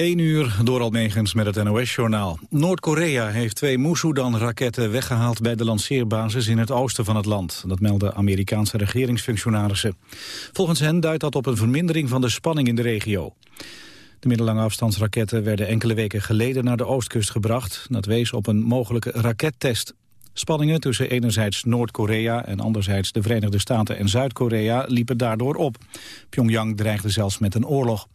1 uur door Almegens met het NOS-journaal. Noord-Korea heeft twee Musudan-raketten weggehaald bij de lanceerbasis in het oosten van het land. Dat melden Amerikaanse regeringsfunctionarissen. Volgens hen duidt dat op een vermindering van de spanning in de regio. De middellange afstandsraketten werden enkele weken geleden naar de oostkust gebracht. Dat wees op een mogelijke rakettest. Spanningen tussen enerzijds Noord-Korea en anderzijds de Verenigde Staten en Zuid-Korea liepen daardoor op. Pyongyang dreigde zelfs met een oorlog.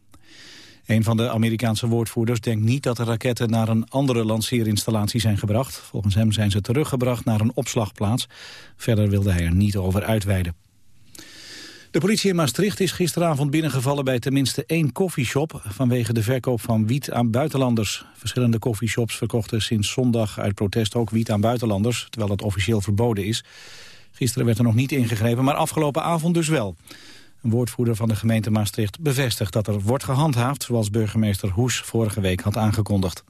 Een van de Amerikaanse woordvoerders denkt niet dat de raketten naar een andere lanceerinstallatie zijn gebracht. Volgens hem zijn ze teruggebracht naar een opslagplaats. Verder wilde hij er niet over uitweiden. De politie in Maastricht is gisteravond binnengevallen bij tenminste één koffieshop vanwege de verkoop van wiet aan buitenlanders. Verschillende koffieshops verkochten sinds zondag uit protest ook wiet aan buitenlanders, terwijl dat officieel verboden is. Gisteren werd er nog niet ingegrepen, maar afgelopen avond dus wel. Een woordvoerder van de gemeente Maastricht bevestigt dat er wordt gehandhaafd... zoals burgemeester Hoes vorige week had aangekondigd.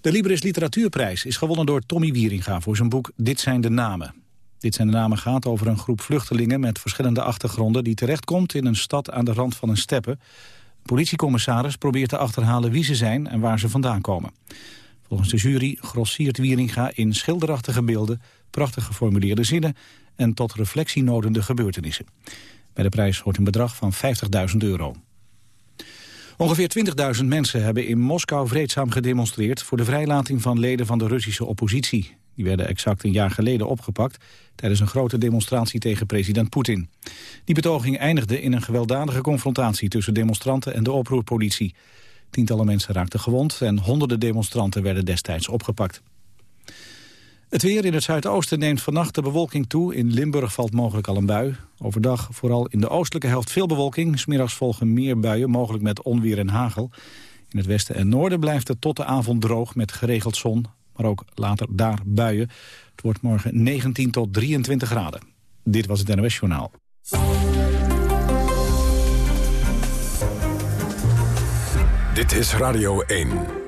De Libris Literatuurprijs is gewonnen door Tommy Wieringa... voor zijn boek Dit zijn de namen. Dit zijn de namen gaat over een groep vluchtelingen met verschillende achtergronden... die terechtkomt in een stad aan de rand van een steppe. Een politiecommissaris probeert te achterhalen wie ze zijn en waar ze vandaan komen. Volgens de jury grossiert Wieringa in schilderachtige beelden... prachtig geformuleerde zinnen en tot reflectie nodende gebeurtenissen. Bij de prijs hoort een bedrag van 50.000 euro. Ongeveer 20.000 mensen hebben in Moskou vreedzaam gedemonstreerd... voor de vrijlating van leden van de Russische oppositie. Die werden exact een jaar geleden opgepakt... tijdens een grote demonstratie tegen president Poetin. Die betoging eindigde in een gewelddadige confrontatie... tussen demonstranten en de oproerpolitie. Tientallen mensen raakten gewond... en honderden demonstranten werden destijds opgepakt. Het weer in het zuidoosten neemt vannacht de bewolking toe. In Limburg valt mogelijk al een bui. Overdag vooral in de oostelijke helft veel bewolking. Smiddags volgen meer buien, mogelijk met onweer en hagel. In het westen en noorden blijft het tot de avond droog met geregeld zon. Maar ook later daar buien. Het wordt morgen 19 tot 23 graden. Dit was het NOS Journaal. Dit is Radio 1.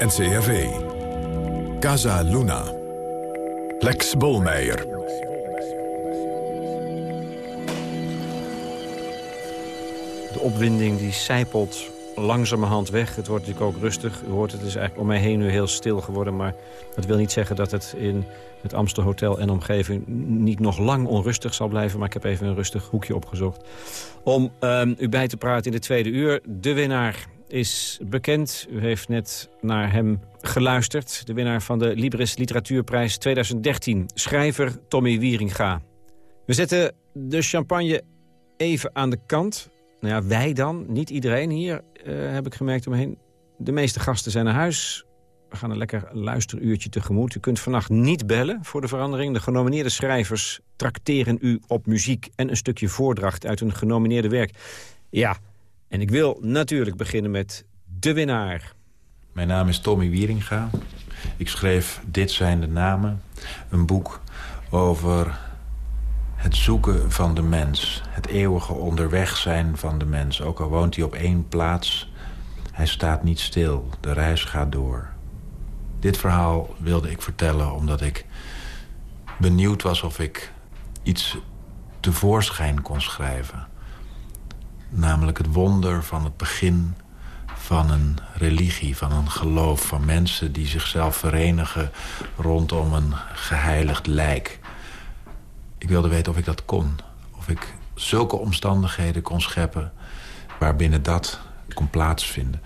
NCRV. Casa Luna. Lex Bolmeijer. De opwinding die sijpelt langzamerhand weg. Het wordt natuurlijk ook rustig. U hoort het is eigenlijk om mij heen nu heel stil geworden. Maar dat wil niet zeggen dat het in het Amstel Hotel en omgeving... niet nog lang onrustig zal blijven. Maar ik heb even een rustig hoekje opgezocht. Om um, u bij te praten in de tweede uur. De winnaar is bekend. U heeft net naar hem geluisterd. De winnaar van de Libris Literatuurprijs 2013. Schrijver Tommy Wieringa. We zetten de champagne even aan de kant. Nou ja, wij dan. Niet iedereen hier, uh, heb ik gemerkt omheen. De meeste gasten zijn naar huis. We gaan een lekker luisteruurtje tegemoet. U kunt vannacht niet bellen voor de verandering. De genomineerde schrijvers trakteren u op muziek... en een stukje voordracht uit hun genomineerde werk. Ja, en ik wil natuurlijk beginnen met de winnaar. Mijn naam is Tommy Wieringa. Ik schreef Dit zijn de namen. Een boek over het zoeken van de mens. Het eeuwige onderweg zijn van de mens. Ook al woont hij op één plaats, hij staat niet stil. De reis gaat door. Dit verhaal wilde ik vertellen omdat ik benieuwd was of ik iets tevoorschijn kon schrijven. Namelijk het wonder van het begin van een religie, van een geloof... van mensen die zichzelf verenigen rondom een geheiligd lijk. Ik wilde weten of ik dat kon. Of ik zulke omstandigheden kon scheppen waarbinnen dat kon plaatsvinden.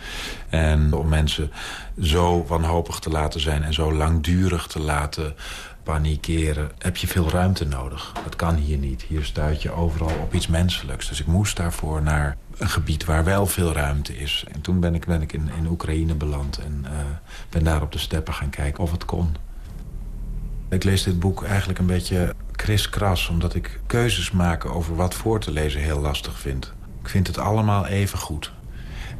En om mensen zo wanhopig te laten zijn en zo langdurig te laten panikeren, heb je veel ruimte nodig. Dat kan hier niet. Hier stuit je overal op iets menselijks. Dus ik moest daarvoor naar een gebied waar wel veel ruimte is. En toen ben ik, ben ik in, in Oekraïne beland en uh, ben daar op de steppen gaan kijken of het kon. Ik lees dit boek eigenlijk een beetje kriskras... omdat ik keuzes maken over wat voor te lezen heel lastig vind. Ik vind het allemaal even goed.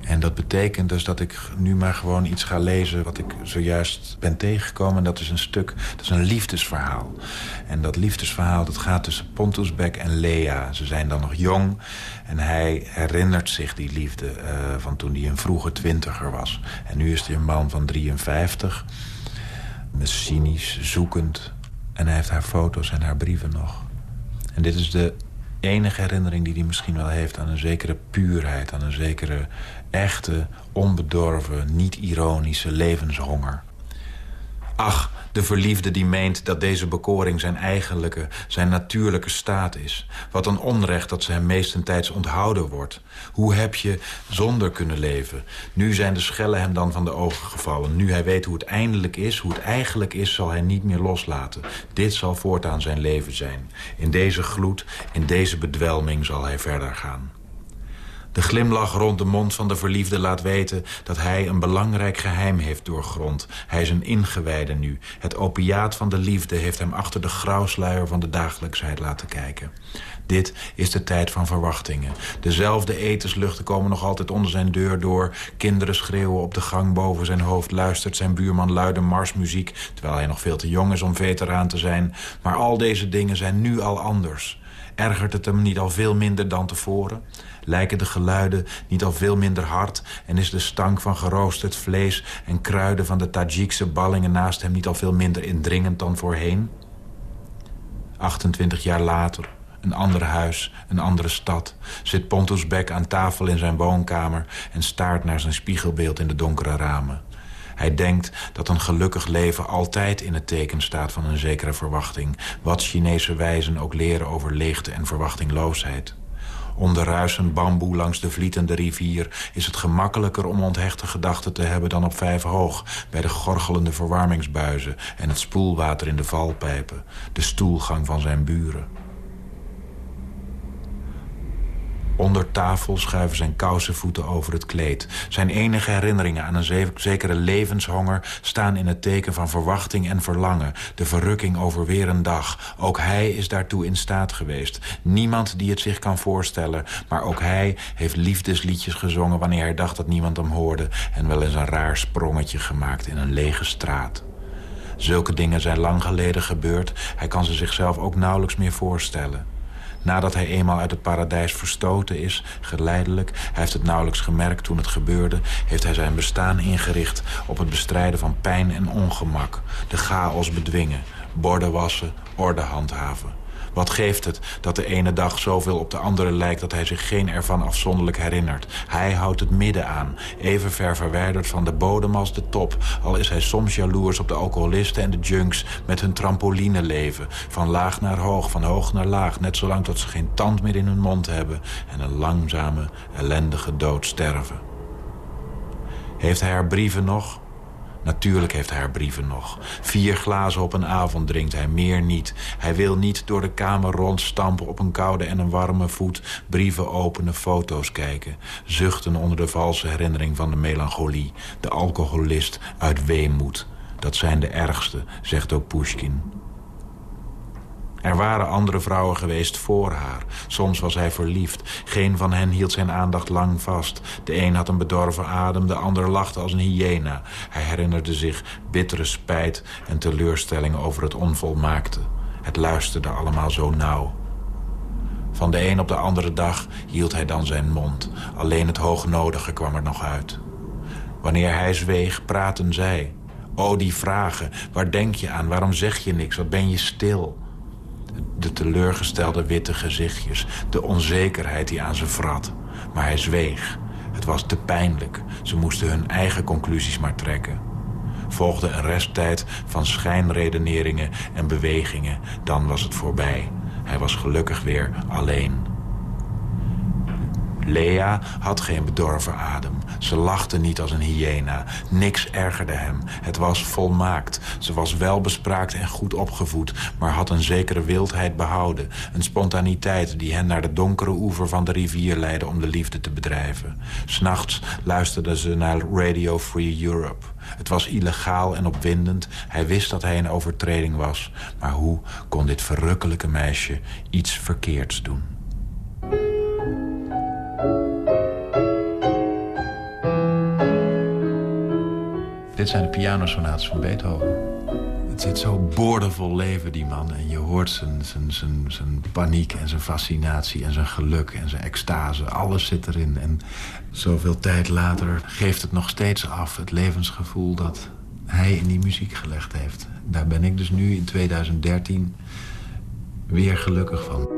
En dat betekent dus dat ik nu maar gewoon iets ga lezen... wat ik zojuist ben tegengekomen. En dat is een stuk, dat is een liefdesverhaal. En dat liefdesverhaal dat gaat tussen Pontusbek en Lea. Ze zijn dan nog jong en hij herinnert zich die liefde... Uh, van toen hij een vroege twintiger was. En nu is hij een man van 53. Cynisch, zoekend. En hij heeft haar foto's en haar brieven nog. En dit is de enige herinnering die hij misschien wel heeft... aan een zekere puurheid, aan een zekere echte, onbedorven, niet-ironische levenshonger. Ach, de verliefde die meent dat deze bekoring zijn eigenlijke, zijn natuurlijke staat is. Wat een onrecht dat ze hem meestentijds onthouden wordt. Hoe heb je zonder kunnen leven? Nu zijn de schellen hem dan van de ogen gevallen. Nu hij weet hoe het eindelijk is, hoe het eigenlijk is, zal hij niet meer loslaten. Dit zal voortaan zijn leven zijn. In deze gloed, in deze bedwelming zal hij verder gaan. De glimlach rond de mond van de verliefde laat weten... dat hij een belangrijk geheim heeft doorgrond. Hij is een ingewijde nu. Het opiaat van de liefde heeft hem achter de grauwsluier van de dagelijksheid laten kijken. Dit is de tijd van verwachtingen. Dezelfde etensluchten komen nog altijd onder zijn deur door. Kinderen schreeuwen op de gang boven zijn hoofd. Luistert zijn buurman luide marsmuziek... terwijl hij nog veel te jong is om veteraan te zijn. Maar al deze dingen zijn nu al anders. Ergert het hem niet al veel minder dan tevoren? lijken de geluiden niet al veel minder hard... en is de stank van geroosterd vlees en kruiden van de Tajikse ballingen naast hem niet al veel minder indringend dan voorheen? 28 jaar later, een ander huis, een andere stad... zit Pontus Beck aan tafel in zijn woonkamer... en staart naar zijn spiegelbeeld in de donkere ramen. Hij denkt dat een gelukkig leven altijd in het teken staat van een zekere verwachting... wat Chinese wijzen ook leren over leegte en verwachtingloosheid. Onder ruisend bamboe langs de vlietende rivier... is het gemakkelijker om onthechte gedachten te hebben dan op vijf hoog... bij de gorgelende verwarmingsbuizen en het spoelwater in de valpijpen... de stoelgang van zijn buren. Onder tafel schuiven zijn kousenvoeten over het kleed. Zijn enige herinneringen aan een zekere levenshonger... staan in het teken van verwachting en verlangen. De verrukking over weer een dag. Ook hij is daartoe in staat geweest. Niemand die het zich kan voorstellen. Maar ook hij heeft liefdesliedjes gezongen... wanneer hij dacht dat niemand hem hoorde... en wel eens een raar sprongetje gemaakt in een lege straat. Zulke dingen zijn lang geleden gebeurd. Hij kan ze zichzelf ook nauwelijks meer voorstellen. Nadat hij eenmaal uit het paradijs verstoten is, geleidelijk... hij heeft het nauwelijks gemerkt toen het gebeurde... heeft hij zijn bestaan ingericht op het bestrijden van pijn en ongemak. De chaos bedwingen, borden wassen, orde handhaven. Wat geeft het dat de ene dag zoveel op de andere lijkt... dat hij zich geen ervan afzonderlijk herinnert? Hij houdt het midden aan, even ver verwijderd van de bodem als de top... al is hij soms jaloers op de alcoholisten en de junks... met hun trampoline leven, van laag naar hoog, van hoog naar laag... net zolang tot ze geen tand meer in hun mond hebben... en een langzame, ellendige dood sterven. Heeft hij haar brieven nog? Natuurlijk heeft hij haar brieven nog. Vier glazen op een avond drinkt hij, meer niet. Hij wil niet door de kamer rondstampen op een koude en een warme voet... brieven openen, foto's kijken. Zuchten onder de valse herinnering van de melancholie. De alcoholist uit weemoed. Dat zijn de ergste, zegt ook Pushkin. Er waren andere vrouwen geweest voor haar. Soms was hij verliefd. Geen van hen hield zijn aandacht lang vast. De een had een bedorven adem, de ander lachte als een hyena. Hij herinnerde zich bittere spijt en teleurstelling over het onvolmaakte. Het luisterde allemaal zo nauw. Van de een op de andere dag hield hij dan zijn mond. Alleen het hoognodige kwam er nog uit. Wanneer hij zweeg, praten zij. O, die vragen. Waar denk je aan? Waarom zeg je niks? Wat ben je stil? De teleurgestelde witte gezichtjes, de onzekerheid die aan ze vrat. Maar hij zweeg. Het was te pijnlijk. Ze moesten hun eigen conclusies maar trekken. Volgde een resttijd van schijnredeneringen en bewegingen. Dan was het voorbij. Hij was gelukkig weer alleen. Lea had geen bedorven adem. Ze lachte niet als een hyena. Niks ergerde hem. Het was volmaakt. Ze was welbespraakt en goed opgevoed... maar had een zekere wildheid behouden. Een spontaniteit die hen naar de donkere oever van de rivier leidde... om de liefde te bedrijven. S'nachts luisterde ze naar Radio Free Europe. Het was illegaal en opwindend. Hij wist dat hij een overtreding was. Maar hoe kon dit verrukkelijke meisje iets verkeerds doen? Dit zijn de pianosonates van Beethoven. Het zit zo boordevol leven, die man. En je hoort zijn, zijn, zijn, zijn paniek en zijn fascinatie en zijn geluk en zijn extase. Alles zit erin. En zoveel tijd later geeft het nog steeds af. Het levensgevoel dat hij in die muziek gelegd heeft. Daar ben ik dus nu in 2013 weer gelukkig van.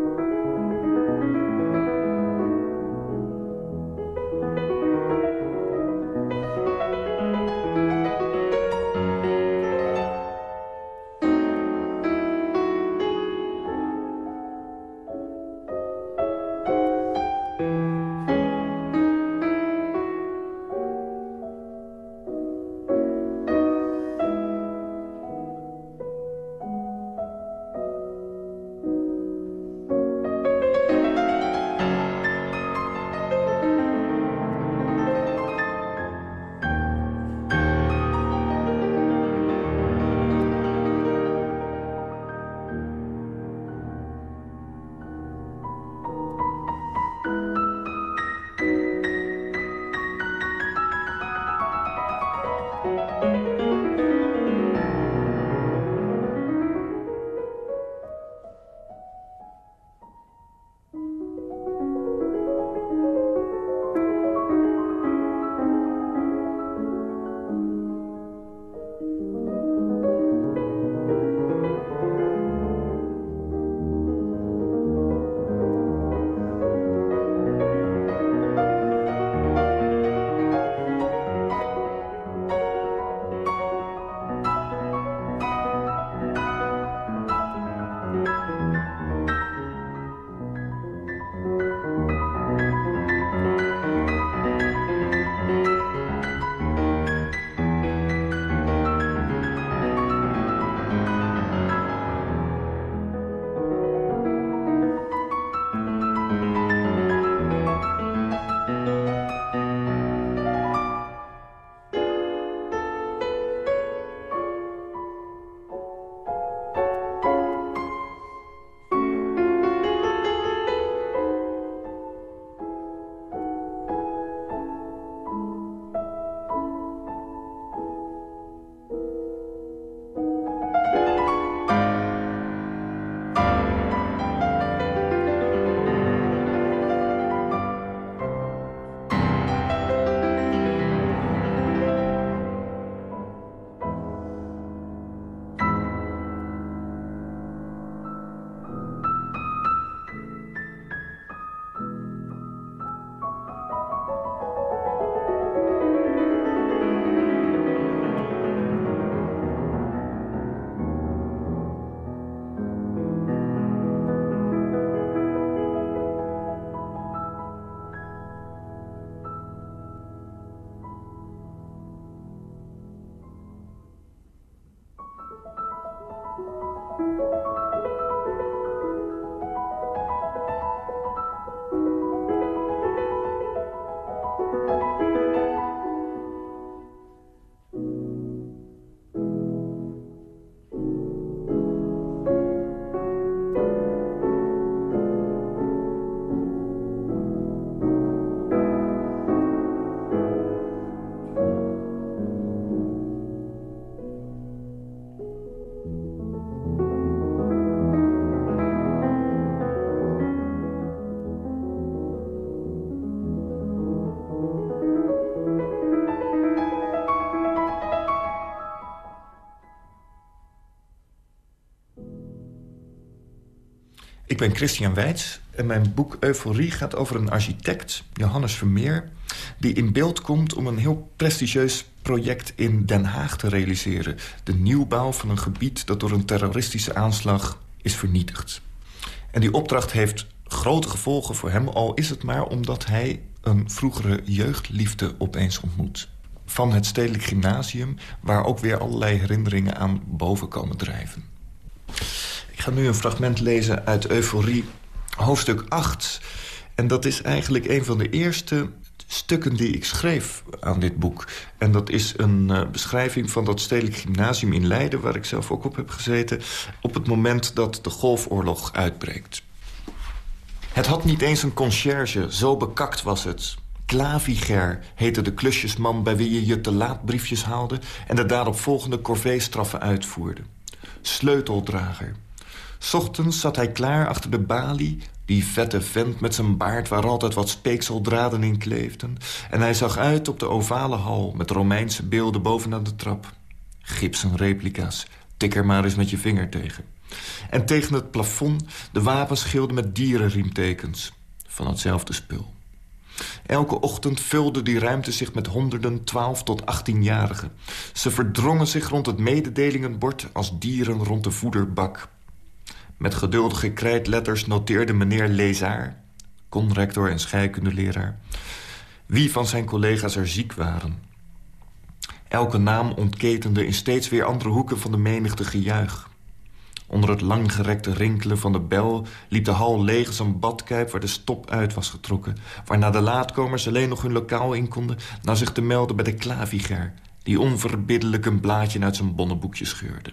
Ik ben Christian Weits en mijn boek Euforie gaat over een architect, Johannes Vermeer... die in beeld komt om een heel prestigieus project in Den Haag te realiseren. De nieuwbouw van een gebied dat door een terroristische aanslag is vernietigd. En die opdracht heeft grote gevolgen voor hem... al is het maar omdat hij een vroegere jeugdliefde opeens ontmoet. Van het Stedelijk Gymnasium... waar ook weer allerlei herinneringen aan boven komen drijven. Ga nu een fragment lezen uit Euforie, hoofdstuk 8. En dat is eigenlijk een van de eerste stukken die ik schreef aan dit boek. En dat is een uh, beschrijving van dat stedelijk gymnasium in Leiden... waar ik zelf ook op heb gezeten... op het moment dat de golfoorlog uitbreekt. Het had niet eens een conciërge, zo bekakt was het. Klaviger heette de klusjesman bij wie je je te laat briefjes haalde... en de daaropvolgende corvée-straffen uitvoerde. Sleuteldrager. Ochtends zat hij klaar achter de balie... die vette vent met zijn baard waar altijd wat speekseldraden in kleefden... en hij zag uit op de ovale hal met Romeinse beelden bovenaan de trap. Gipsen replica's, tik er maar eens met je vinger tegen. En tegen het plafond de wapenschilden met dierenriemtekens. Van hetzelfde spul. Elke ochtend vulde die ruimte zich met honderden 12 tot 18-jarigen. Ze verdrongen zich rond het mededelingenbord als dieren rond de voederbak. Met geduldige krijtletters noteerde meneer Lezaar... conrector en scheikundeleraar... wie van zijn collega's er ziek waren. Elke naam ontketende in steeds weer andere hoeken van de menigte gejuich. Onder het langgerekte rinkelen van de bel liep de hal leeg als een badkuip waar de stop uit was getrokken. Waarna de laatkomers alleen nog hun lokaal in konden naar zich te melden bij de klaviger. Die onverbiddelijk een blaadje uit zijn bonnenboekje scheurde.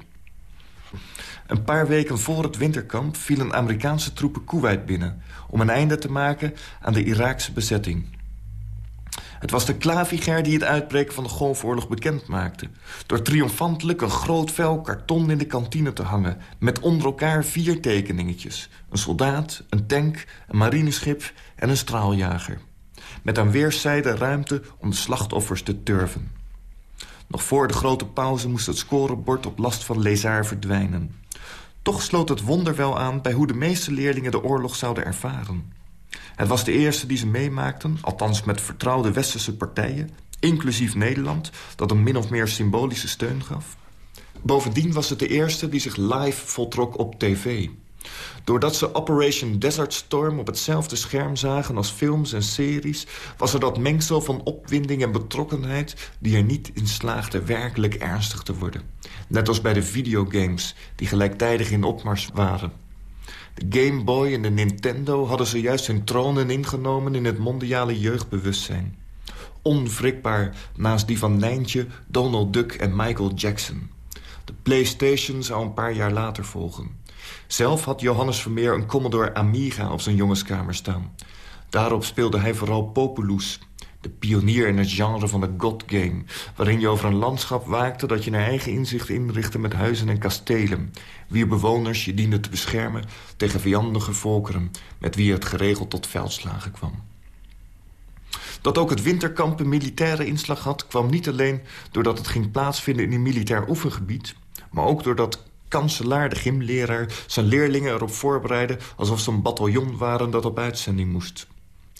Een paar weken voor het winterkamp vielen Amerikaanse troepen Kuwait binnen... om een einde te maken aan de Iraakse bezetting. Het was de klaviger die het uitbreken van de Golfoorlog bekend maakte. Door triomfantelijk een groot vel karton in de kantine te hangen... met onder elkaar vier tekeningetjes. Een soldaat, een tank, een marineschip en een straaljager. Met aan weerszijden ruimte om de slachtoffers te turven. Nog voor de grote pauze moest het scorebord op last van Lezaar verdwijnen. Toch sloot het wonder wel aan bij hoe de meeste leerlingen de oorlog zouden ervaren. Het was de eerste die ze meemaakten, althans met vertrouwde westerse partijen... inclusief Nederland, dat een min of meer symbolische steun gaf. Bovendien was het de eerste die zich live voltrok op tv. Doordat ze Operation Desert Storm op hetzelfde scherm zagen als films en series... was er dat mengsel van opwinding en betrokkenheid... die er niet in slaagde werkelijk ernstig te worden. Net als bij de videogames die gelijktijdig in opmars waren. De Game Boy en de Nintendo hadden zojuist hun tronen ingenomen... in het mondiale jeugdbewustzijn. Onwrikbaar naast die van Nijntje, Donald Duck en Michael Jackson. De PlayStation zou een paar jaar later volgen. Zelf had Johannes Vermeer een Commodore Amiga op zijn jongenskamer staan. Daarop speelde hij vooral Populous, de pionier in het genre van de God Game... waarin je over een landschap waakte dat je naar eigen inzicht inrichtte... met huizen en kastelen, wier bewoners je diende te beschermen... tegen vijandige volkeren, met wie het geregeld tot veldslagen kwam. Dat ook het winterkamp een militaire inslag had... kwam niet alleen doordat het ging plaatsvinden in een militair oefengebied... maar ook doordat kanselaar, de gymleraar, zijn leerlingen erop voorbereiden... alsof ze een bataljon waren dat op uitzending moest.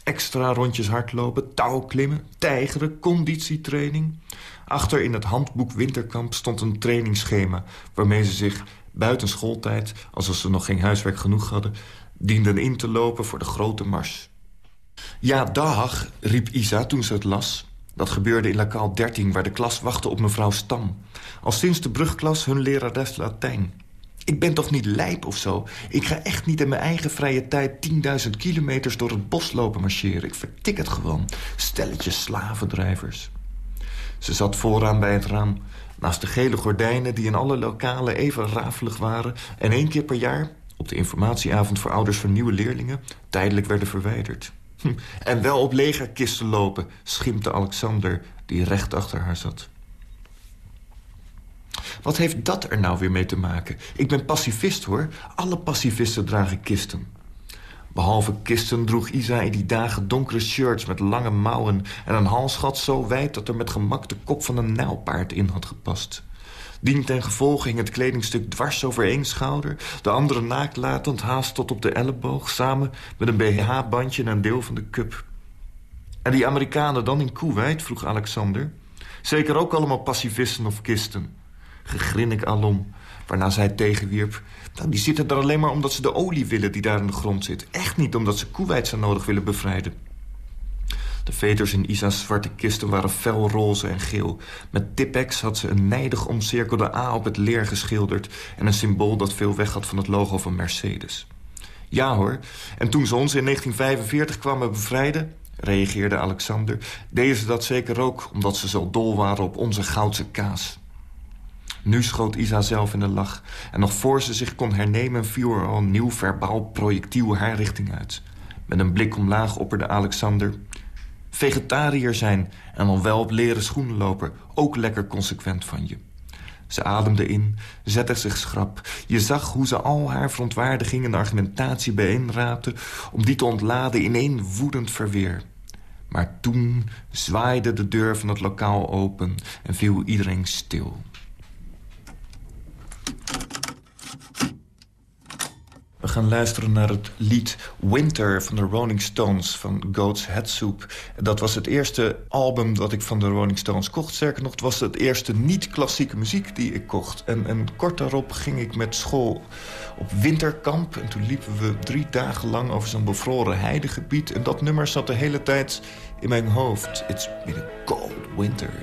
Extra rondjes hardlopen, touwklimmen, tijgeren, conditietraining. Achter in het handboek Winterkamp stond een trainingsschema... waarmee ze zich buiten schooltijd, alsof ze nog geen huiswerk genoeg hadden... dienden in te lopen voor de grote mars. Ja, dag, riep Isa toen ze het las. Dat gebeurde in lokaal 13, waar de klas wachtte op mevrouw Stam. Al sinds de brugklas hun lerares Latijn. Ik ben toch niet lijp of zo? Ik ga echt niet in mijn eigen vrije tijd 10.000 kilometers door het bos lopen marcheren. Ik vertik het gewoon. Stelletjes slavendrijvers. Ze zat vooraan bij het raam, naast de gele gordijnen... die in alle lokalen even rafelig waren... en één keer per jaar, op de informatieavond voor ouders van nieuwe leerlingen... tijdelijk werden verwijderd. En wel op legerkisten lopen, schimpte Alexander, die recht achter haar zat. Wat heeft dat er nou weer mee te maken? Ik ben pacifist, hoor. Alle pacifisten dragen kisten. Behalve kisten droeg Isa in die dagen donkere shirts met lange mouwen... en een halsgat zo wijd dat er met gemak de kop van een nijlpaard in had gepast. Dien ten gevolge hing het kledingstuk dwars over één schouder... de andere naakt latend haast tot op de elleboog... samen met een BH-bandje en een deel van de cup. En die Amerikanen dan in Kuwait, vroeg Alexander... Zeker ook allemaal pacifisten of kisten. Gegrinnik alom, waarna zij tegenwierp... Nou, die zitten er alleen maar omdat ze de olie willen die daar in de grond zit. Echt niet omdat ze Kuwait zo nodig willen bevrijden. De veters in Isa's zwarte kisten waren fel roze en geel. Met Tipex had ze een nijdig omcirkelde A op het leer geschilderd... en een symbool dat veel weg had van het logo van Mercedes. Ja hoor, en toen ze ons in 1945 kwamen bevrijden reageerde Alexander... deden ze dat zeker ook omdat ze zo dol waren op onze goudse kaas. Nu schoot Isa zelf in de lach. En nog voor ze zich kon hernemen... viel er al een nieuw verbaal projectiel haar richting uit. Met een blik omlaag opperde Alexander... Vegetariër zijn en dan wel op leren schoenen lopen. Ook lekker consequent van je. Ze ademde in, zette zich schrap. Je zag hoe ze al haar verontwaardiging en argumentatie bijeenraapte... om die te ontladen in één woedend verweer. Maar toen zwaaide de deur van het lokaal open en viel iedereen stil. We gaan luisteren naar het lied Winter van de Rolling Stones van Goat's Head Soup. Dat was het eerste album dat ik van de Rolling Stones kocht. Sterker nog, het was het eerste niet-klassieke muziek die ik kocht. En, en kort daarop ging ik met school op winterkamp. En toen liepen we drie dagen lang over zo'n bevroren heidegebied. En dat nummer zat de hele tijd in mijn hoofd. It's been a cold winter.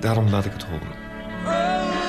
Daarom laat ik het horen.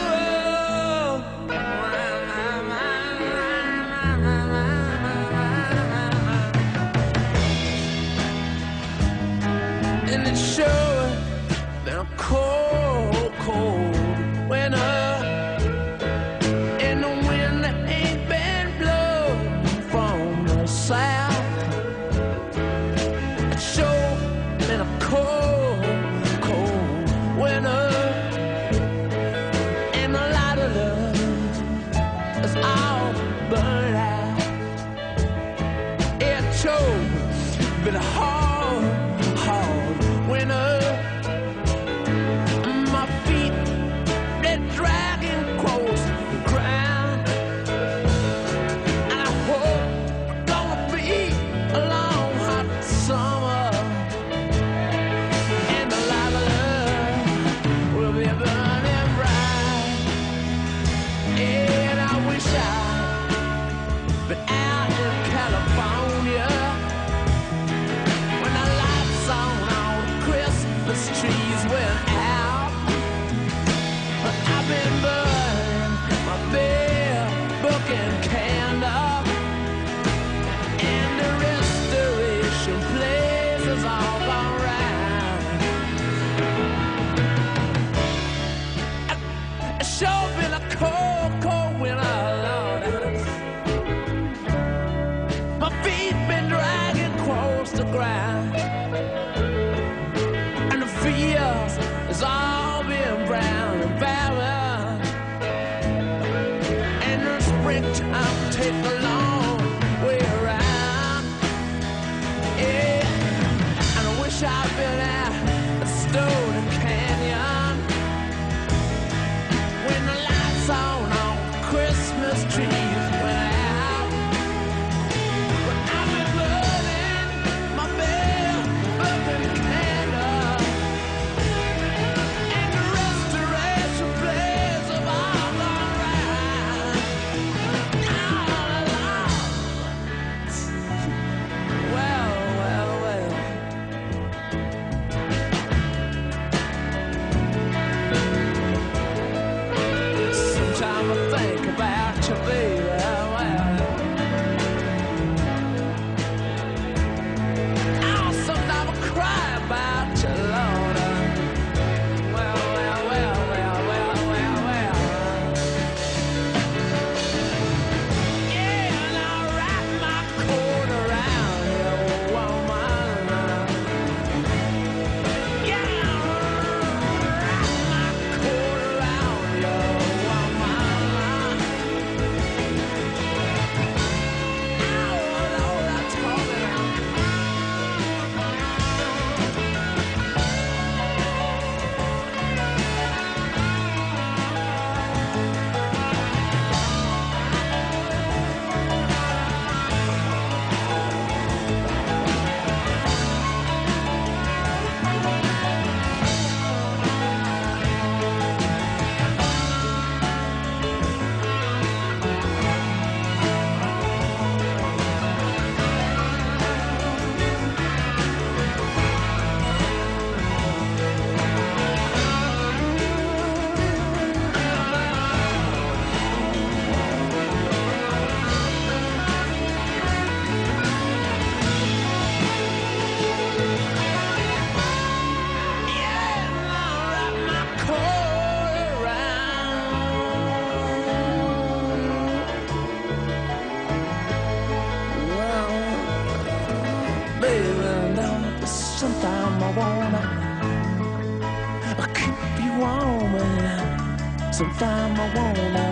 Warm, and sometimes I wanna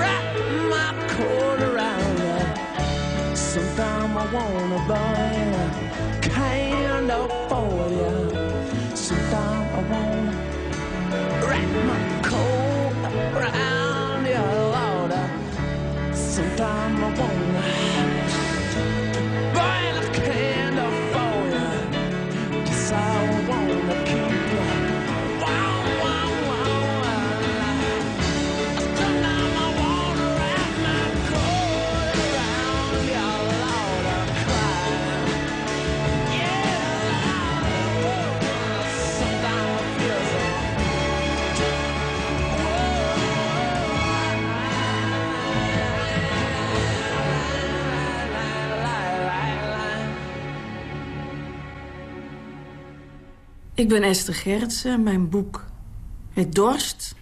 wrap my coat around you. Sometimes I wanna burn a candle for you. Sometimes I wanna wrap my coat around you, Lord. Sometimes I wanna Ik ben Esther Gerritsen. Mijn boek heet Dorst.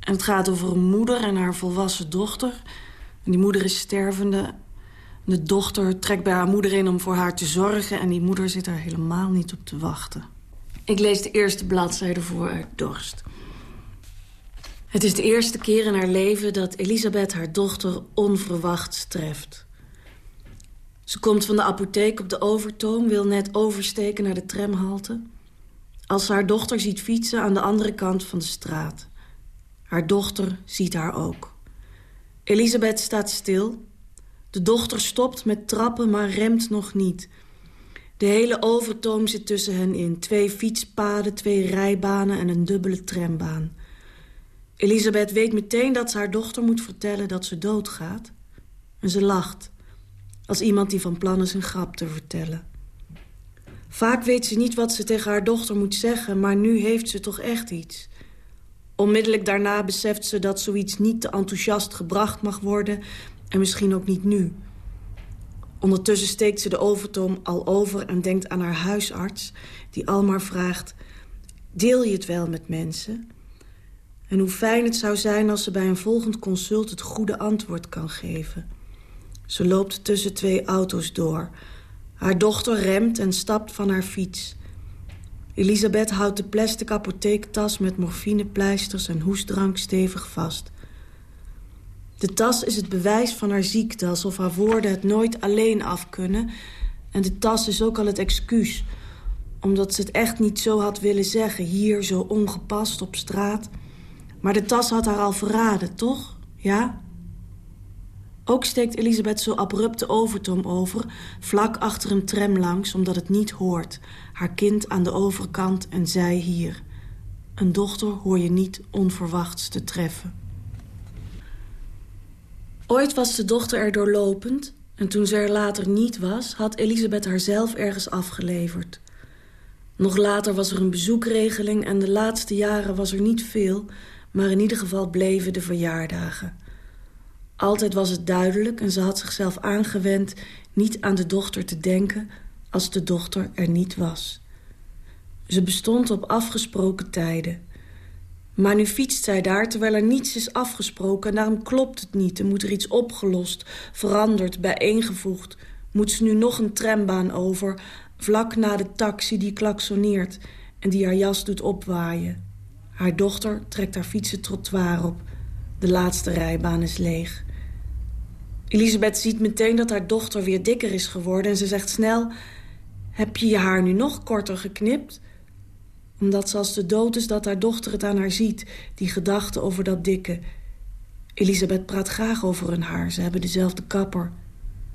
En het gaat over een moeder en haar volwassen dochter. Die moeder is stervende. De dochter trekt bij haar moeder in om voor haar te zorgen... en die moeder zit er helemaal niet op te wachten. Ik lees de eerste bladzijde voor uit Dorst. Het is de eerste keer in haar leven dat Elisabeth haar dochter onverwachts treft. Ze komt van de apotheek op de Overtoom, wil net oversteken naar de tramhalte... als ze haar dochter ziet fietsen aan de andere kant van de straat. Haar dochter ziet haar ook. Elisabeth staat stil. De dochter stopt met trappen, maar remt nog niet. De hele Overtoom zit tussen hen in. Twee fietspaden, twee rijbanen en een dubbele trambaan. Elisabeth weet meteen dat ze haar dochter moet vertellen dat ze doodgaat. En ze lacht, als iemand die van plan is een grap te vertellen. Vaak weet ze niet wat ze tegen haar dochter moet zeggen... maar nu heeft ze toch echt iets. Onmiddellijk daarna beseft ze dat zoiets niet te enthousiast gebracht mag worden... en misschien ook niet nu. Ondertussen steekt ze de overtoom al over en denkt aan haar huisarts... die al maar vraagt, deel je het wel met mensen? En hoe fijn het zou zijn als ze bij een volgend consult... het goede antwoord kan geven. Ze loopt tussen twee auto's door... Haar dochter remt en stapt van haar fiets. Elisabeth houdt de plastic apotheektas met morfinepleisters en hoestdrank stevig vast. De tas is het bewijs van haar ziekte, alsof haar woorden het nooit alleen af kunnen. En de tas is ook al het excuus, omdat ze het echt niet zo had willen zeggen, hier zo ongepast op straat. Maar de tas had haar al verraden, toch? Ja? Ook steekt Elisabeth zo abrupt de overtoom over... vlak achter een tram langs, omdat het niet hoort. Haar kind aan de overkant en zij hier. Een dochter hoor je niet onverwachts te treffen. Ooit was de dochter er doorlopend... en toen ze er later niet was... had Elisabeth haarzelf ergens afgeleverd. Nog later was er een bezoekregeling... en de laatste jaren was er niet veel... maar in ieder geval bleven de verjaardagen... Altijd was het duidelijk en ze had zichzelf aangewend... niet aan de dochter te denken als de dochter er niet was. Ze bestond op afgesproken tijden. Maar nu fietst zij daar terwijl er niets is afgesproken... en daarom klopt het niet en moet er iets opgelost, veranderd, bijeengevoegd. Moet ze nu nog een trambaan over, vlak na de taxi die klaksoneert... en die haar jas doet opwaaien. Haar dochter trekt haar fietsen trottoir op... De laatste rijbaan is leeg. Elisabeth ziet meteen dat haar dochter weer dikker is geworden... en ze zegt snel... Heb je je haar nu nog korter geknipt? Omdat ze als de dood is dat haar dochter het aan haar ziet... die gedachte over dat dikke. Elisabeth praat graag over hun haar. Ze hebben dezelfde kapper.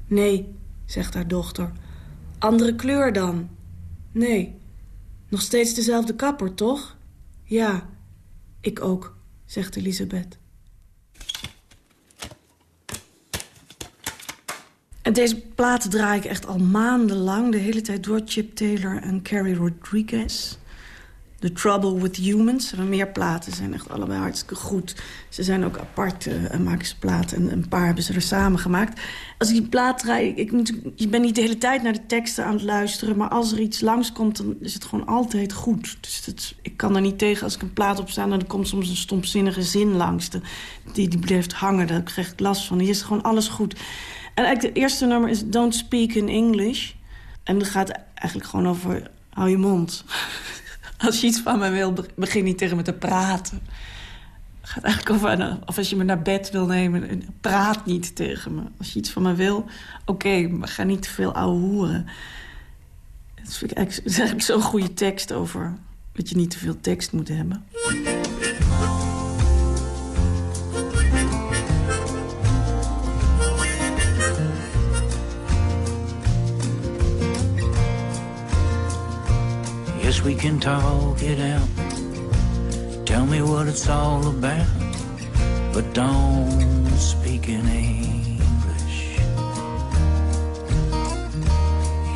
Nee, zegt haar dochter. Andere kleur dan? Nee. Nog steeds dezelfde kapper, toch? Ja, ik ook, zegt Elisabeth. En deze platen draai ik echt al maandenlang. De hele tijd door Chip Taylor en Carrie Rodriguez. The Trouble with Humans. Er meer platen, zijn echt allebei hartstikke goed. Ze zijn ook apart uh, en maken ze platen. En een paar hebben ze er samen gemaakt. Als ik die plaat draai, ik, moet, ik ben niet de hele tijd naar de teksten aan het luisteren... maar als er iets langskomt, dan is het gewoon altijd goed. Dus ik kan er niet tegen als ik een plaat op en dan komt soms een stomzinnige zin langs. Die, die blijft hangen, daar krijg ik last van. Hier is gewoon alles goed. En het eerste nummer is Don't Speak in English. En er gaat eigenlijk gewoon over... hou je mond. Als je iets van me wil, begin niet tegen me te praten. Het gaat eigenlijk over... Of als je me naar bed wil nemen, praat niet tegen me. Als je iets van me wil, oké, maar ga niet te veel ouwe hoeren. Dat vind ik eigenlijk zo'n goede tekst over... dat je niet te veel tekst moet hebben. Yes, we can talk it out. Tell me what it's all about, but don't speak in English.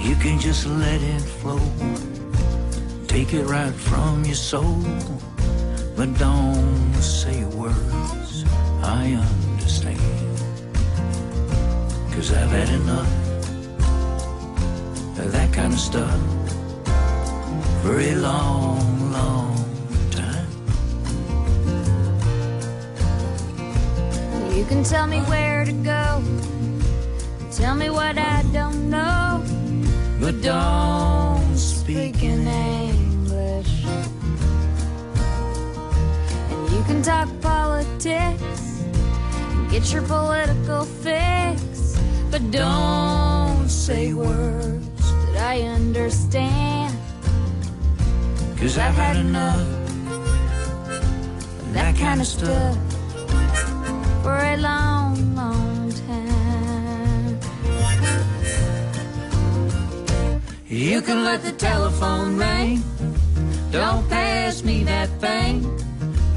You can just let it flow, take it right from your soul, but don't say words I understand. Cause I've had enough of that kind of stuff a long, long time. You can tell me where to go, tell me what I don't know, but don't speak in English. And you can talk politics, get your political fix, but don't say words that I understand. Cause I've had enough of that kind of stuff for a long, long time. You can let the telephone ring. Don't pass me that thing.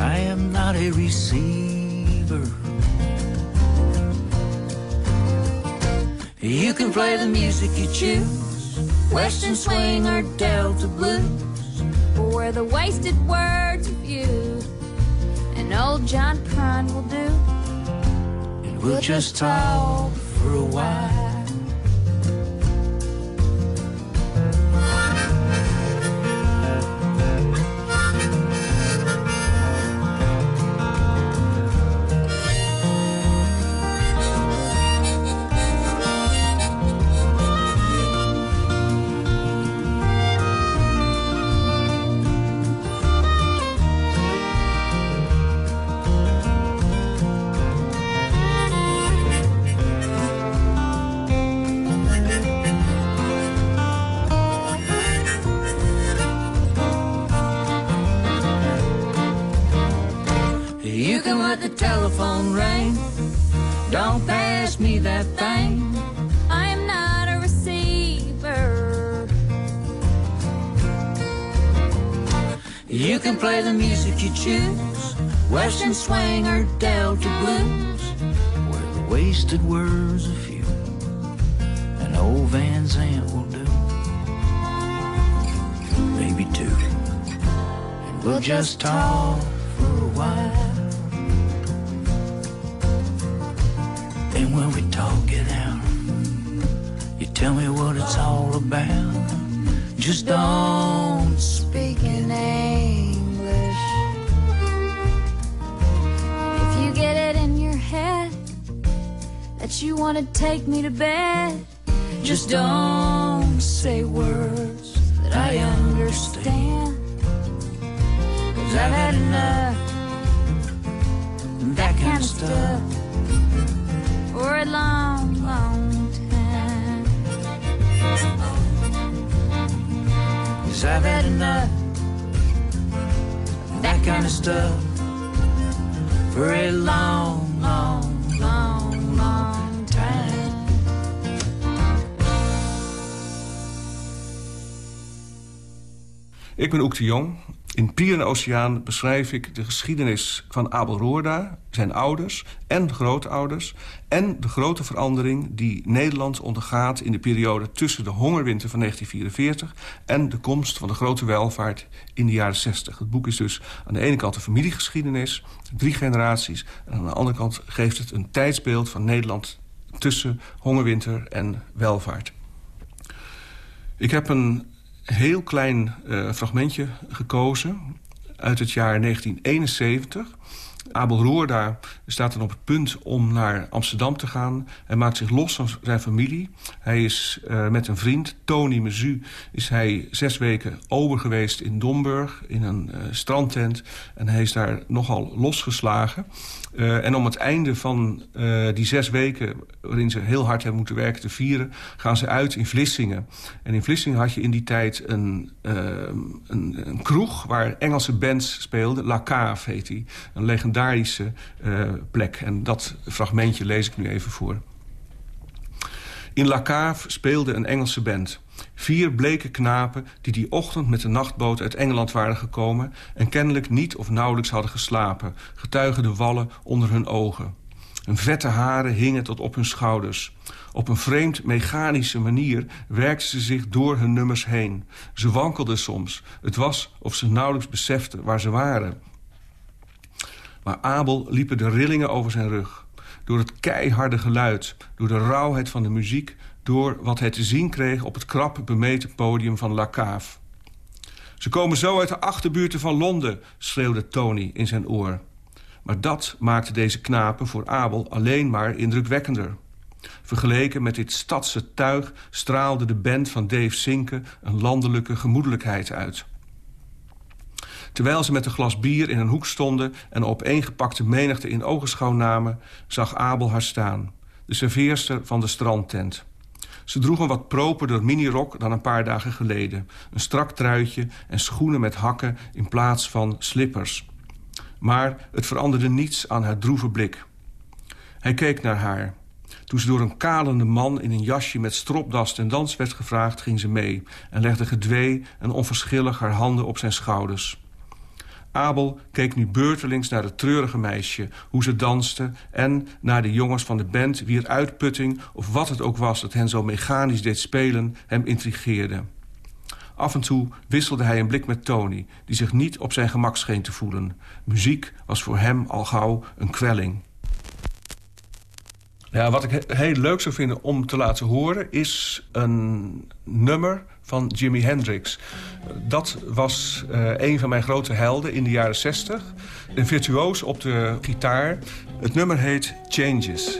I am not a receiver. You can play the music you choose, Western swing or Delta blues where the wasted words of you and old John Prine will do. And we'll just talk for a while. Can play the music you choose, Western swing or Delta blues, where the wasted words are few, an old Van Zant will do. Maybe two, and we'll just talk for a while. And when we talk it out, you tell me what it's all about. Just don't you want to take me to bed, Just don't say words that I understand. Cause I've had enough that kind of stuff. for a long, long time. Cause I've had enough that kind of stuff for a long, Ik ben Oek de Jong. In Pier en Oceaan beschrijf ik de geschiedenis van Abel Roorda, zijn ouders en grootouders... en de grote verandering die Nederland ondergaat in de periode tussen de hongerwinter van 1944... en de komst van de grote welvaart in de jaren 60. Het boek is dus aan de ene kant een familiegeschiedenis, drie generaties... en aan de andere kant geeft het een tijdsbeeld van Nederland tussen hongerwinter en welvaart. Ik heb een heel klein uh, fragmentje gekozen uit het jaar 1971. Abel Roorda staat dan op het punt om naar Amsterdam te gaan. Hij maakt zich los van zijn familie. Hij is uh, met een vriend, Tony Mezu, is hij zes weken ober geweest in Domburg... in een uh, strandtent. En hij is daar nogal losgeslagen. Uh, en om het einde van die zes weken, waarin ze heel hard hebben moeten werken, te vieren... gaan ze uit in Vlissingen. En in Vlissingen had je in die tijd een, een, een kroeg waar Engelse bands speelden. La Cave heet die. Een legendarische plek. En dat fragmentje lees ik nu even voor. In La Cave speelde een Engelse band. Vier bleke knapen die die ochtend met de nachtboot uit Engeland waren gekomen... en kennelijk niet of nauwelijks hadden geslapen... getuigen de wallen onder hun ogen. Hun vette haren hingen tot op hun schouders. Op een vreemd mechanische manier werkten ze zich door hun nummers heen. Ze wankelden soms. Het was of ze nauwelijks beseften waar ze waren. Maar Abel liepen de rillingen over zijn rug. Door het keiharde geluid, door de rauwheid van de muziek... door wat hij te zien kreeg op het krap bemeten podium van La Cave. Ze komen zo uit de achterbuurten van Londen, schreeuwde Tony in zijn oor. Maar dat maakte deze knapen voor Abel alleen maar indrukwekkender. Vergeleken met dit stadse tuig straalde de band van Dave Sinke... een landelijke gemoedelijkheid uit. Terwijl ze met een glas bier in een hoek stonden... en op opeengepakte menigte in ogenschouw namen... zag Abel haar staan, de serveerster van de strandtent. Ze droeg een wat properder minirok dan een paar dagen geleden. Een strak truitje en schoenen met hakken in plaats van slippers. Maar het veranderde niets aan haar droeve blik. Hij keek naar haar. Toen ze door een kalende man in een jasje met stropdas ten dans werd gevraagd... ging ze mee en legde gedwee en onverschillig haar handen op zijn schouders. Abel keek nu beurtelings naar het treurige meisje, hoe ze danste... en naar de jongens van de band, wier uitputting... of wat het ook was dat hen zo mechanisch deed spelen, hem intrigeerde. Af en toe wisselde hij een blik met Tony, die zich niet op zijn gemak scheen te voelen. Muziek was voor hem al gauw een kwelling. Ja, wat ik heel leuk zou vinden om te laten horen... is een nummer van Jimi Hendrix. Dat was uh, een van mijn grote helden in de jaren 60. Een virtuoos op de gitaar. Het nummer heet Changes.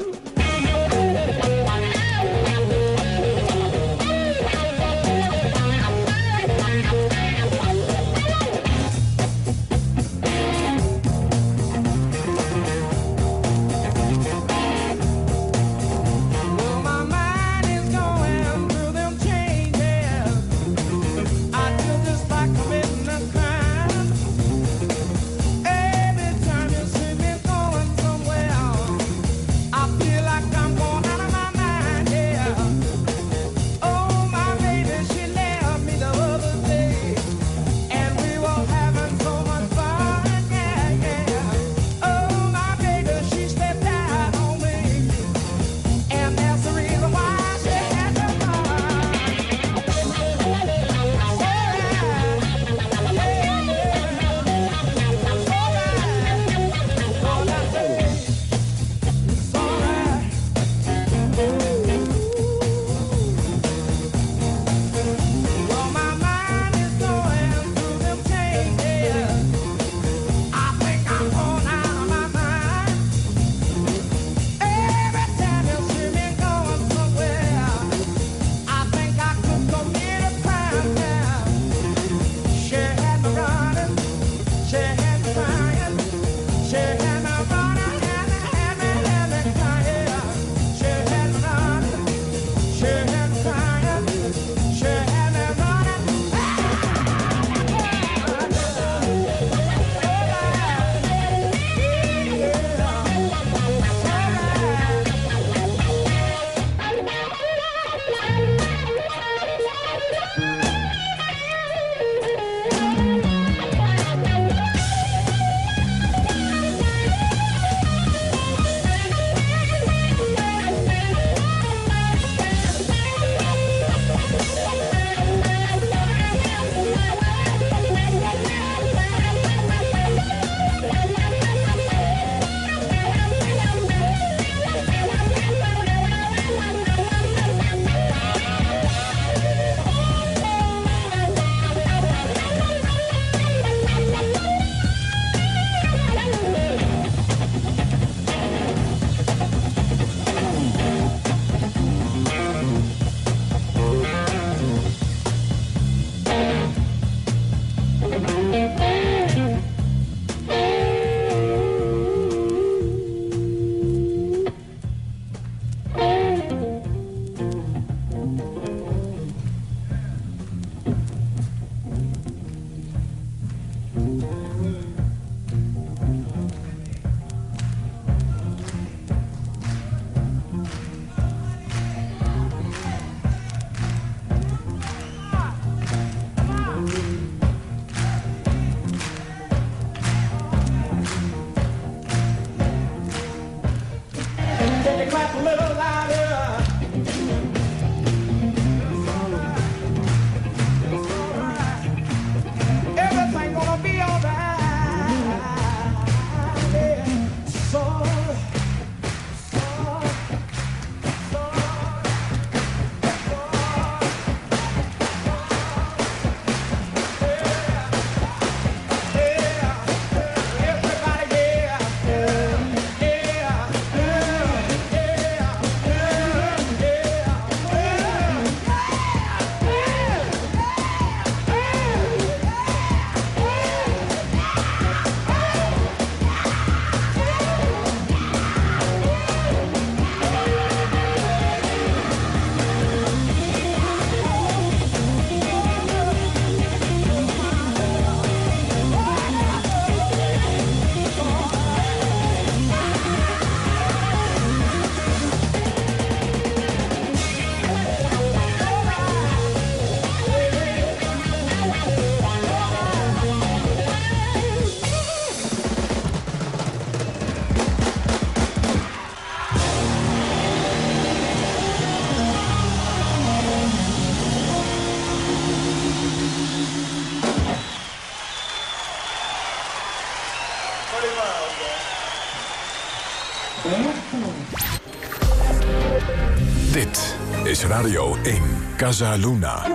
Radio 1, Casa Luna.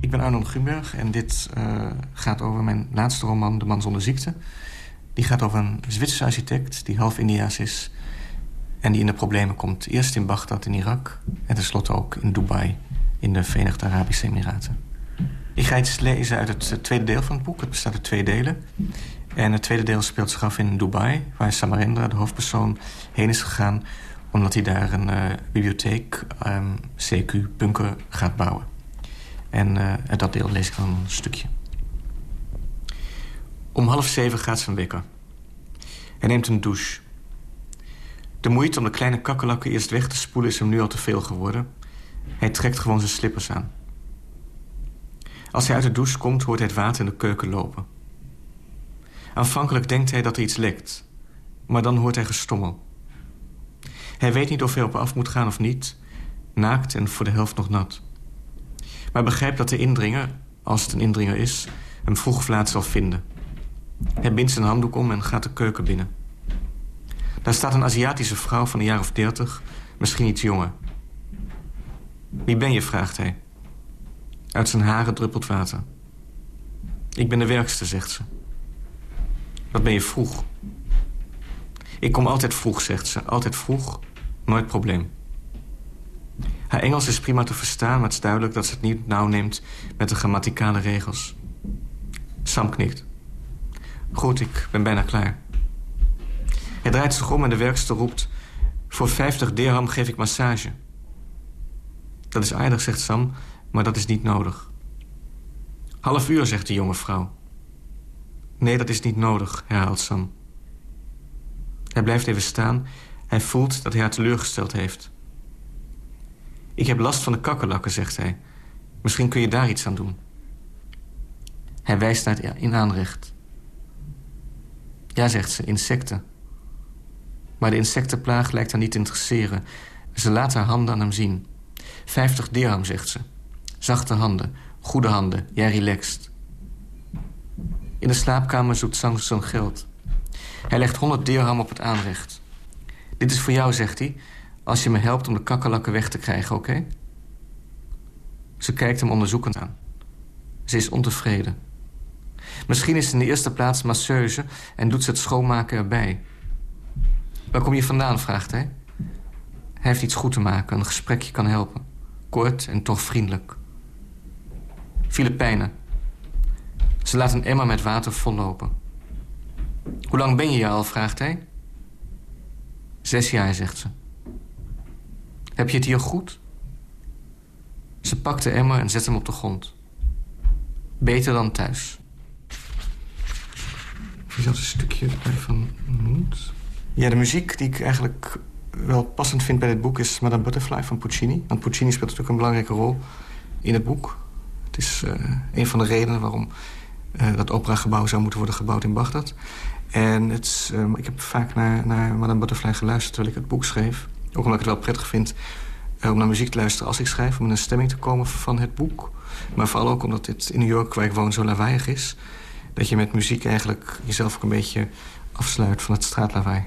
Ik ben Arnold Grunberg en dit uh, gaat over mijn laatste roman... De man zonder ziekte. Die gaat over een Zwitserse architect die half Indiaas is... en die in de problemen komt. Eerst in Bagdad in Irak en tenslotte ook in Dubai... in de Verenigde Arabische Emiraten. Ik ga iets lezen uit het tweede deel van het boek. Het bestaat uit twee delen. En het tweede deel speelt zich af in Dubai... waar Samarendra, de hoofdpersoon, heen is gegaan... omdat hij daar een uh, bibliotheek, um, CQ, bunker, gaat bouwen. En uit dat deel lees ik dan een stukje. Om half zeven gaat zijn wekker. Hij neemt een douche. De moeite om de kleine kakkelakken eerst weg te spoelen... is hem nu al te veel geworden. Hij trekt gewoon zijn slippers aan. Als hij uit de douche komt, hoort hij het water in de keuken lopen. Aanvankelijk denkt hij dat er iets lekt. Maar dan hoort hij gestommel. Hij weet niet of hij op af moet gaan of niet. Naakt en voor de helft nog nat. Maar begrijpt dat de indringer, als het een indringer is... hem vroeg of laat zal vinden. Hij bindt zijn handdoek om en gaat de keuken binnen. Daar staat een Aziatische vrouw van een jaar of dertig, misschien iets jonger. Wie ben je, vraagt hij. Uit zijn haren druppelt water. Ik ben de werkster, zegt ze. Wat ben je vroeg? Ik kom altijd vroeg, zegt ze. Altijd vroeg, nooit probleem. Haar Engels is prima te verstaan, maar het is duidelijk dat ze het niet nauw neemt met de grammaticale regels. Sam knikt. Goed, ik ben bijna klaar. Hij draait zich om en de werkster roept... Voor 50 dirham geef ik massage. Dat is aardig, zegt Sam, maar dat is niet nodig. Half uur, zegt de jonge vrouw. Nee, dat is niet nodig, herhaalt Sam. Hij blijft even staan. Hij voelt dat hij haar teleurgesteld heeft. Ik heb last van de kakkerlakken, zegt hij. Misschien kun je daar iets aan doen. Hij wijst naar in aanrecht. Ja, zegt ze, insecten. Maar de insectenplaag lijkt haar niet te interesseren. Ze laat haar handen aan hem zien. Vijftig dirham, zegt ze. Zachte handen, goede handen, jij relaxed. In de slaapkamer zoekt Sang zijn geld. Hij legt honderd dirham op het aanrecht. Dit is voor jou, zegt hij, als je me helpt om de kakkerlakken weg te krijgen, oké? Ze kijkt hem onderzoekend aan. Ze is ontevreden. Misschien is ze in de eerste plaats masseuse en doet ze het schoonmaken erbij. Waar kom je vandaan, vraagt hij. Hij heeft iets goed te maken, een gesprekje kan helpen. Kort en toch vriendelijk. Filipijnen. Ze laat een emmer met water vollopen. Hoe lang ben je hier al, vraagt hij. Zes jaar, zegt ze. Heb je het hier goed? Ze pakt de emmer en zet hem op de grond. Beter dan thuis. Je zat een stukje van noemt. Ja, de muziek die ik eigenlijk wel passend vind bij dit boek... is Madame Butterfly van Puccini. Want Puccini speelt natuurlijk een belangrijke rol in het boek. Het is uh, een van de redenen waarom dat operagebouw zou moeten worden gebouwd in Bagdad. En het, uh, ik heb vaak naar, naar Madame Butterfly geluisterd terwijl ik het boek schreef. Ook omdat ik het wel prettig vind om naar muziek te luisteren als ik schrijf... om in een stemming te komen van het boek. Maar vooral ook omdat dit in New York, waar ik woon, zo lawaaiig is... dat je met muziek eigenlijk jezelf ook een beetje afsluit van het straatlawaai.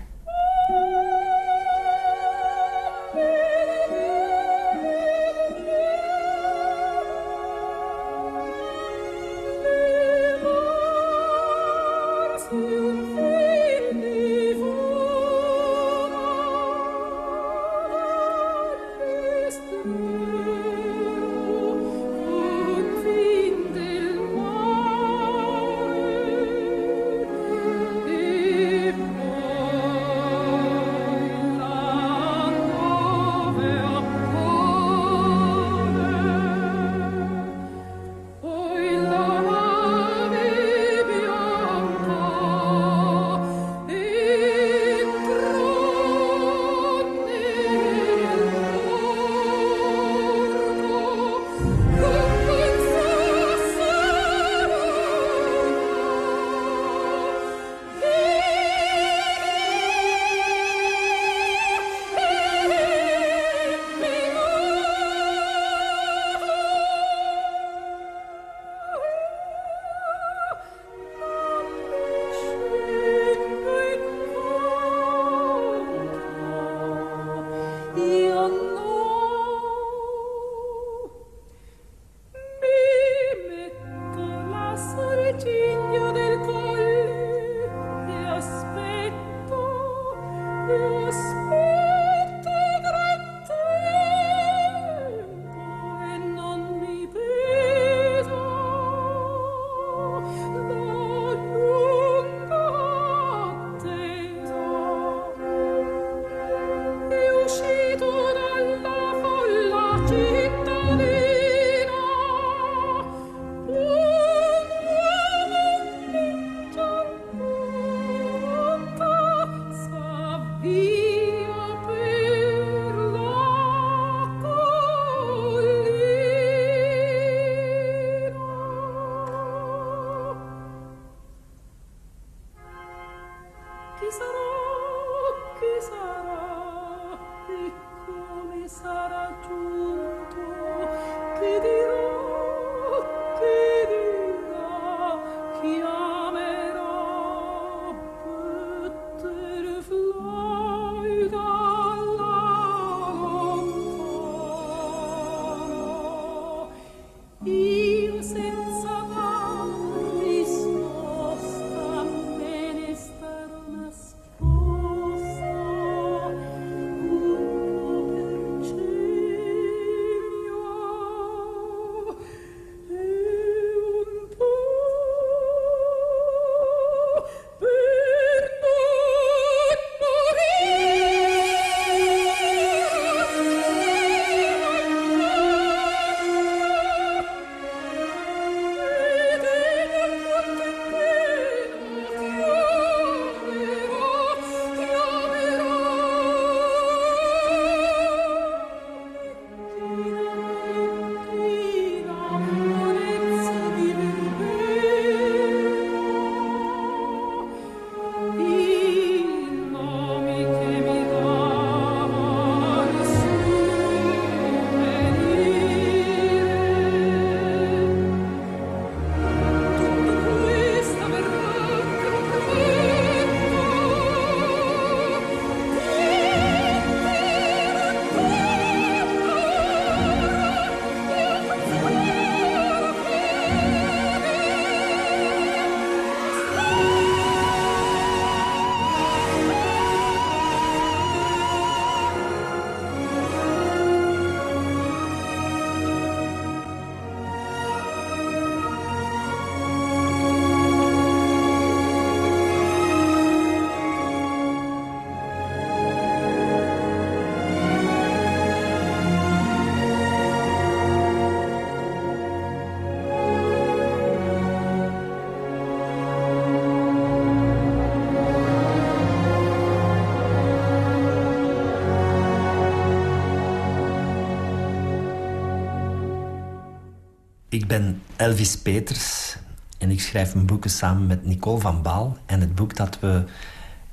Elvis Peters en ik schrijf mijn boeken samen met Nicole van Baal. En het boek dat we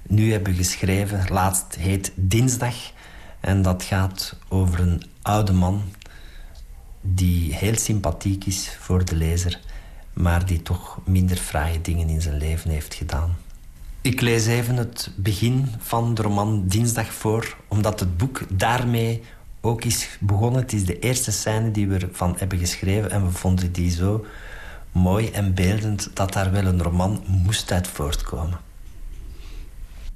nu hebben geschreven, laatst heet Dinsdag. En dat gaat over een oude man die heel sympathiek is voor de lezer, maar die toch minder fraaie dingen in zijn leven heeft gedaan. Ik lees even het begin van de roman Dinsdag voor, omdat het boek daarmee ook is begonnen. Het is de eerste scène die we ervan hebben geschreven en we vonden die zo mooi en beeldend dat daar wel een roman moest uit voortkomen.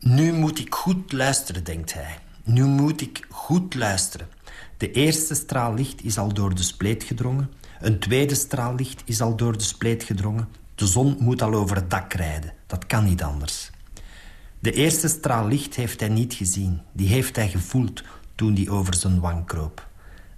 Nu moet ik goed luisteren, denkt hij. Nu moet ik goed luisteren. De eerste straal licht is al door de spleet gedrongen. Een tweede straal licht is al door de spleet gedrongen. De zon moet al over het dak rijden. Dat kan niet anders. De eerste straal licht heeft hij niet gezien. Die heeft hij gevoeld toen die over zijn wang kroop.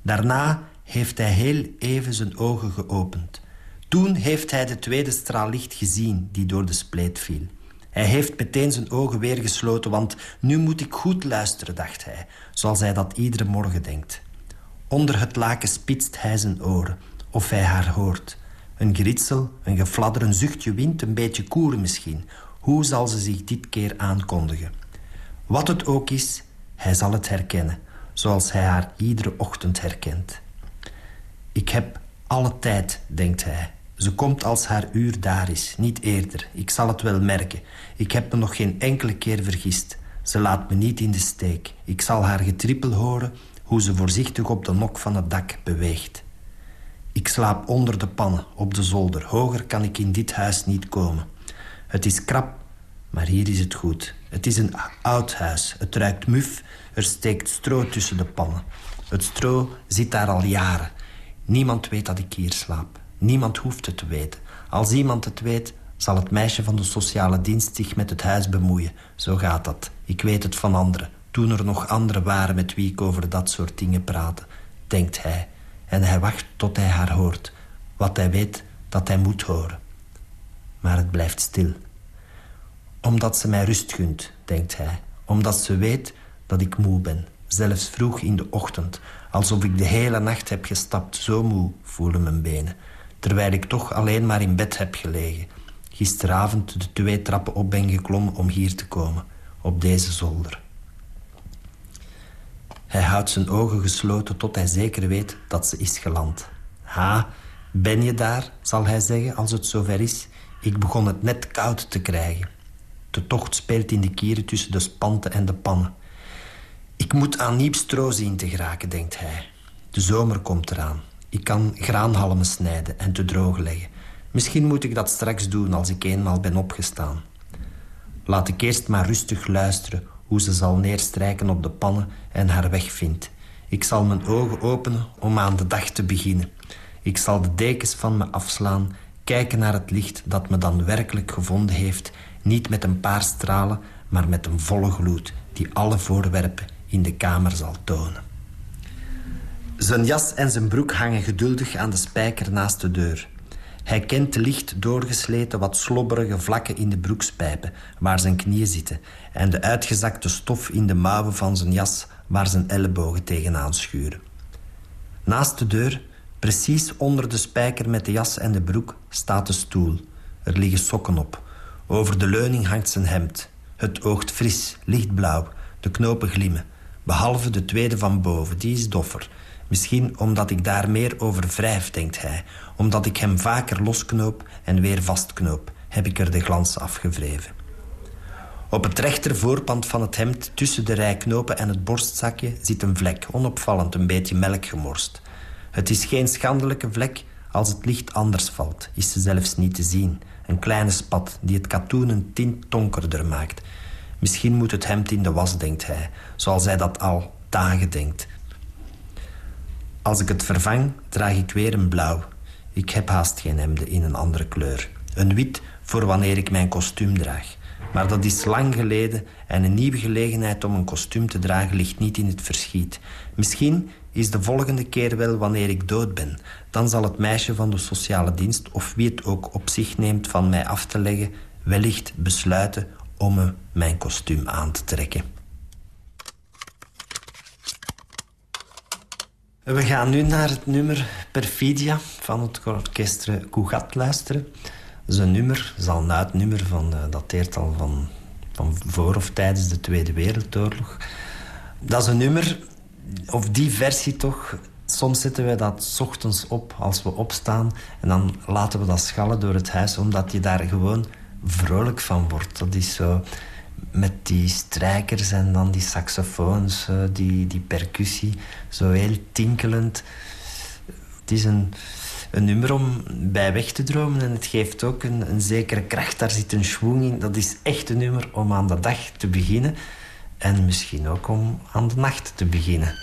Daarna heeft hij heel even zijn ogen geopend. Toen heeft hij de tweede straal licht gezien die door de spleet viel. Hij heeft meteen zijn ogen weer gesloten, want nu moet ik goed luisteren, dacht hij, zoals hij dat iedere morgen denkt. Onder het laken spitst hij zijn oren, of hij haar hoort. Een geritsel, een gefladder, een zuchtje wind, een beetje koeren misschien. Hoe zal ze zich dit keer aankondigen? Wat het ook is, hij zal het herkennen, zoals hij haar iedere ochtend herkent. Ik heb alle tijd, denkt hij. Ze komt als haar uur daar is, niet eerder. Ik zal het wel merken. Ik heb me nog geen enkele keer vergist. Ze laat me niet in de steek. Ik zal haar getrippel horen hoe ze voorzichtig op de nok van het dak beweegt. Ik slaap onder de pannen, op de zolder. Hoger kan ik in dit huis niet komen. Het is krap, maar hier is het goed. Het is een oud huis. Het ruikt muf. Er steekt stro tussen de pannen. Het stro zit daar al jaren. Niemand weet dat ik hier slaap. Niemand hoeft het te weten. Als iemand het weet, zal het meisje van de sociale dienst zich met het huis bemoeien. Zo gaat dat. Ik weet het van anderen. Toen er nog anderen waren met wie ik over dat soort dingen praatte, denkt hij. En hij wacht tot hij haar hoort. Wat hij weet dat hij moet horen. Maar het blijft stil. Omdat ze mij rust gunt, denkt hij. Omdat ze weet dat ik moe ben. Zelfs vroeg in de ochtend. Alsof ik de hele nacht heb gestapt. Zo moe voelen mijn benen. Terwijl ik toch alleen maar in bed heb gelegen. Gisteravond de twee trappen op ben geklommen om hier te komen. Op deze zolder. Hij houdt zijn ogen gesloten tot hij zeker weet dat ze is geland. Ha, ben je daar, zal hij zeggen als het zover is. Ik begon het net koud te krijgen. De tocht speelt in de kieren tussen de spanten en de pannen. Ik moet aan nieuw stro zien te geraken, denkt hij. De zomer komt eraan. Ik kan graanhalmen snijden en te droog leggen. Misschien moet ik dat straks doen als ik eenmaal ben opgestaan. Laat ik eerst maar rustig luisteren hoe ze zal neerstrijken op de pannen en haar weg vindt. Ik zal mijn ogen openen om aan de dag te beginnen. Ik zal de dekens van me afslaan, kijken naar het licht dat me dan werkelijk gevonden heeft, niet met een paar stralen, maar met een volle gloed die alle voorwerpen in de kamer zal tonen. Zijn jas en zijn broek hangen geduldig aan de spijker naast de deur. Hij kent licht doorgesleten wat slobberige vlakken in de broekspijpen... waar zijn knieën zitten... en de uitgezakte stof in de mouwen van zijn jas... waar zijn ellebogen tegenaan schuren. Naast de deur, precies onder de spijker met de jas en de broek... staat de stoel. Er liggen sokken op. Over de leuning hangt zijn hemd. Het oogt fris, lichtblauw. De knopen glimmen. Behalve de tweede van boven, die is doffer... Misschien omdat ik daar meer over wrijf, denkt hij. Omdat ik hem vaker losknoop en weer vastknoop, heb ik er de glans afgewreven. Op het rechter voorpand van het hemd, tussen de rijknopen en het borstzakje, zit een vlek, onopvallend, een beetje melk gemorst. Het is geen schandelijke vlek, als het licht anders valt, is ze zelfs niet te zien. Een kleine spat die het katoenen tint donkerder maakt. Misschien moet het hemd in de was, denkt hij, zoals hij dat al dagen denkt. Als ik het vervang, draag ik weer een blauw. Ik heb haast geen hemden in een andere kleur. Een wit voor wanneer ik mijn kostuum draag. Maar dat is lang geleden en een nieuwe gelegenheid om een kostuum te dragen ligt niet in het verschiet. Misschien is de volgende keer wel wanneer ik dood ben. Dan zal het meisje van de sociale dienst, of wie het ook op zich neemt van mij af te leggen, wellicht besluiten om me mijn kostuum aan te trekken. We gaan nu naar het nummer Perfidia van het orkestre Cougat luisteren. Dat een nummer, dat is al een nummer van, uh, dateert al van, van voor of tijdens de Tweede Wereldoorlog. Dat is een nummer, of die versie toch, soms zetten we dat ochtends op als we opstaan. En dan laten we dat schallen door het huis, omdat je daar gewoon vrolijk van wordt. Dat is zo met die strijkers en dan die saxofoons, eh, die, die percussie, zo heel tinkelend. Het is een, een nummer om bij weg te dromen en het geeft ook een, een zekere kracht. Daar zit een schwung in. Dat is echt een nummer om aan de dag te beginnen en misschien ook om aan de nacht te beginnen.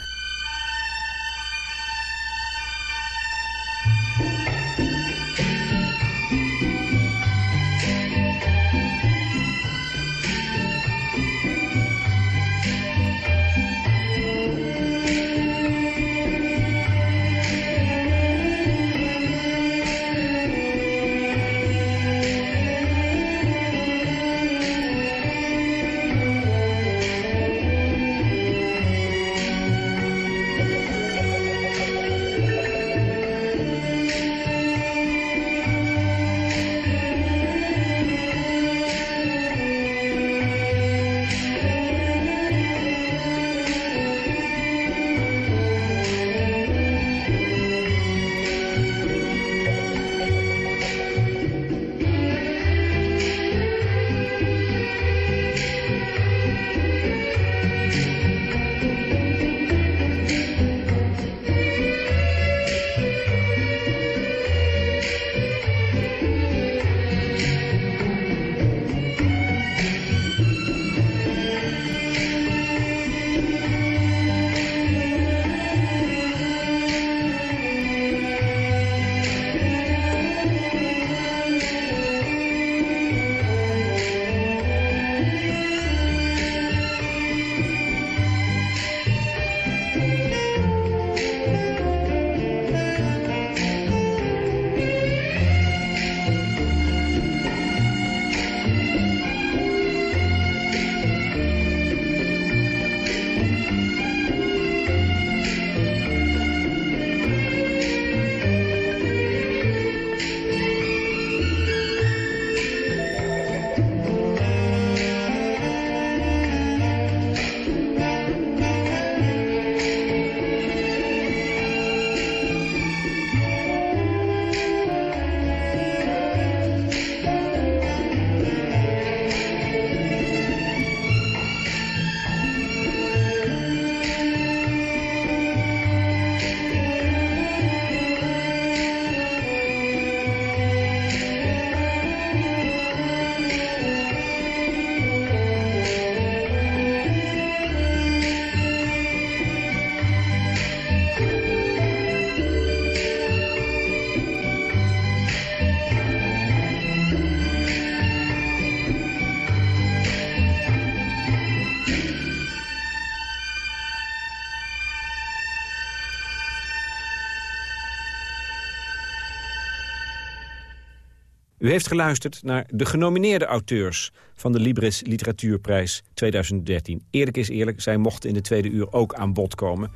U heeft geluisterd naar de genomineerde auteurs van de Libris Literatuurprijs 2013. Eerlijk is eerlijk, zij mochten in de tweede uur ook aan bod komen.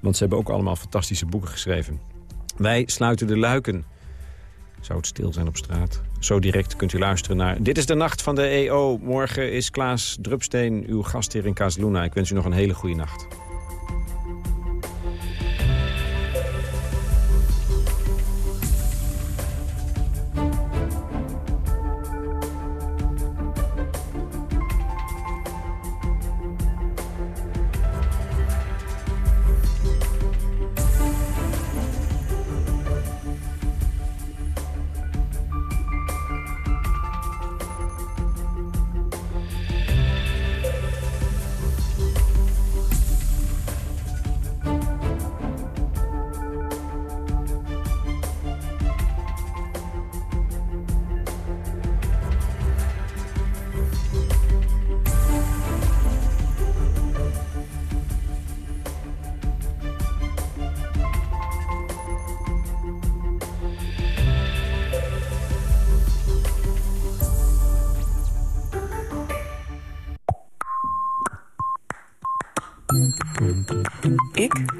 Want ze hebben ook allemaal fantastische boeken geschreven. Wij sluiten de luiken. Zou het stil zijn op straat? Zo direct kunt u luisteren naar Dit is de Nacht van de EO. Morgen is Klaas Drupsteen uw gastheer in Kaasluna. Ik wens u nog een hele goede nacht.